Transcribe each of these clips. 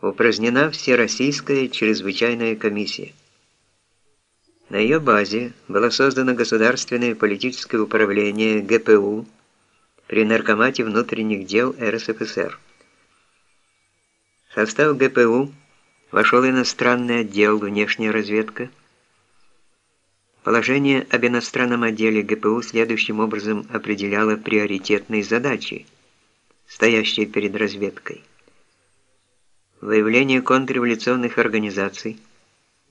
упразднена Всероссийская чрезвычайная комиссия. На ее базе было создано Государственное политическое управление ГПУ при Наркомате внутренних дел РСФСР. В состав ГПУ вошел иностранный отдел внешняя разведка. Положение об иностранном отделе ГПУ следующим образом определяло приоритетные задачи, стоящие перед разведкой. Выявление контрреволюционных организаций,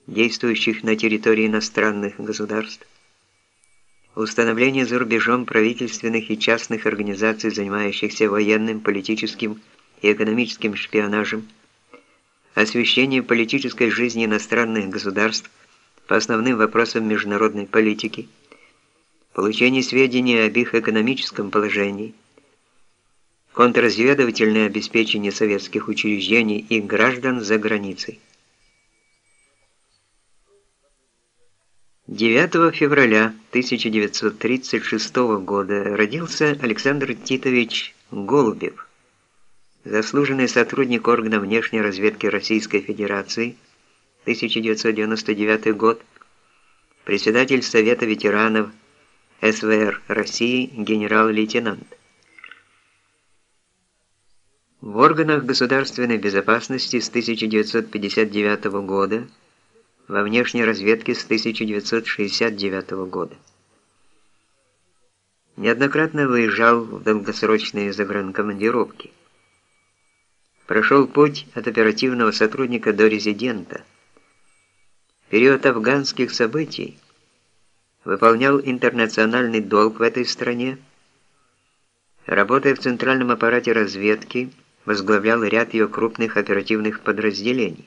действующих на территории иностранных государств, установление за рубежом правительственных и частных организаций, занимающихся военным, политическим и экономическим шпионажем, освещение политической жизни иностранных государств по основным вопросам международной политики, получение сведений об их экономическом положении, контрразведывательное обеспечение советских учреждений и граждан за границей. 9 февраля 1936 года родился Александр Титович Голубев, заслуженный сотрудник органов внешней разведки Российской Федерации, 1999 год, председатель Совета ветеранов СВР России, генерал-лейтенант. В органах государственной безопасности с 1959 года, во внешней разведке с 1969 года. Неоднократно выезжал в долгосрочные загранкомандировки прошел путь от оперативного сотрудника до резидента. В период афганских событий выполнял интернациональный долг в этой стране, работая в центральном аппарате разведки, возглавлял ряд ее крупных оперативных подразделений.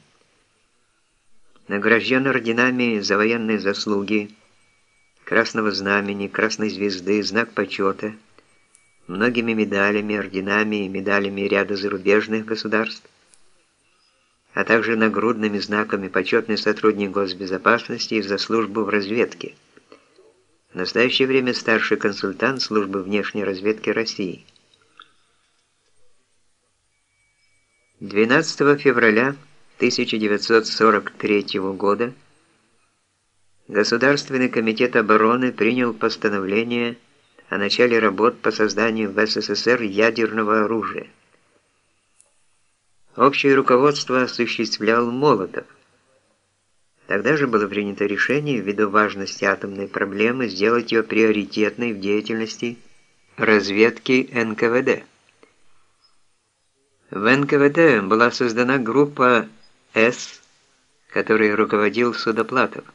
Награжден орденами за военные заслуги, Красного Знамени, Красной Звезды, Знак Почета – многими медалями, орденами и медалями ряда зарубежных государств, а также нагрудными знаками почетный сотрудник госбезопасности и за службу в разведке. В настоящее время старший консультант службы внешней разведки России. 12 февраля 1943 года Государственный комитет обороны принял постановление о начале работ по созданию в СССР ядерного оружия. Общее руководство осуществлял Молотов. Тогда же было принято решение, ввиду важности атомной проблемы, сделать ее приоритетной в деятельности разведки НКВД. В НКВД была создана группа «С», которой руководил Судоплатов.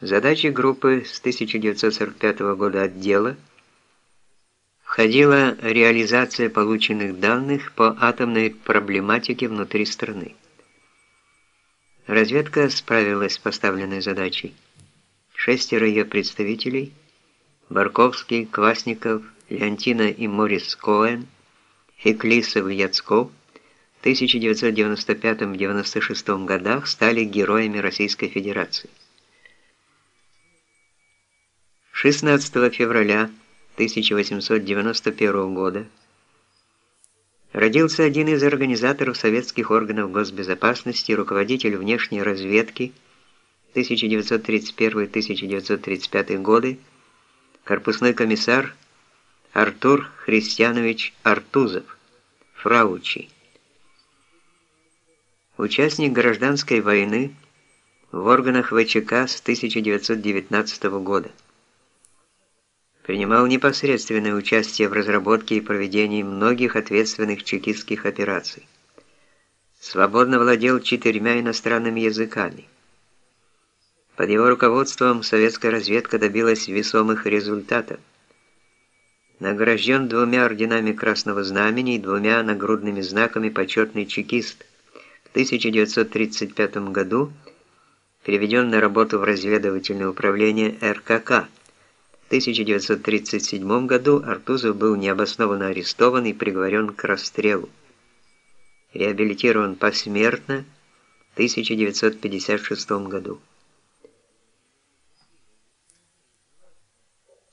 Задачи группы с 1945 года отдела входила реализация полученных данных по атомной проблематике внутри страны. Разведка справилась с поставленной задачей. Шестеро ее представителей – Барковский, Квасников, Леонтина и Морис Коэн, Хеклисов и Яцков – в 1995-96 годах стали героями Российской Федерации. 16 февраля 1891 года родился один из организаторов советских органов госбезопасности, руководитель внешней разведки 1931-1935 годы, корпусной комиссар Артур Христианович Артузов, Фраучи. Участник гражданской войны в органах ВЧК с 1919 года принимал непосредственное участие в разработке и проведении многих ответственных чекистских операций. Свободно владел четырьмя иностранными языками. Под его руководством советская разведка добилась весомых результатов. Награжден двумя орденами Красного Знамени и двумя нагрудными знаками «Почетный чекист». В 1935 году переведен на работу в разведывательное управление РКК – 1937 году Артузов был необоснованно арестован и приговорен к расстрелу. Реабилитирован посмертно в 1956 году.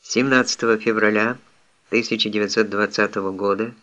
17 февраля 1920 года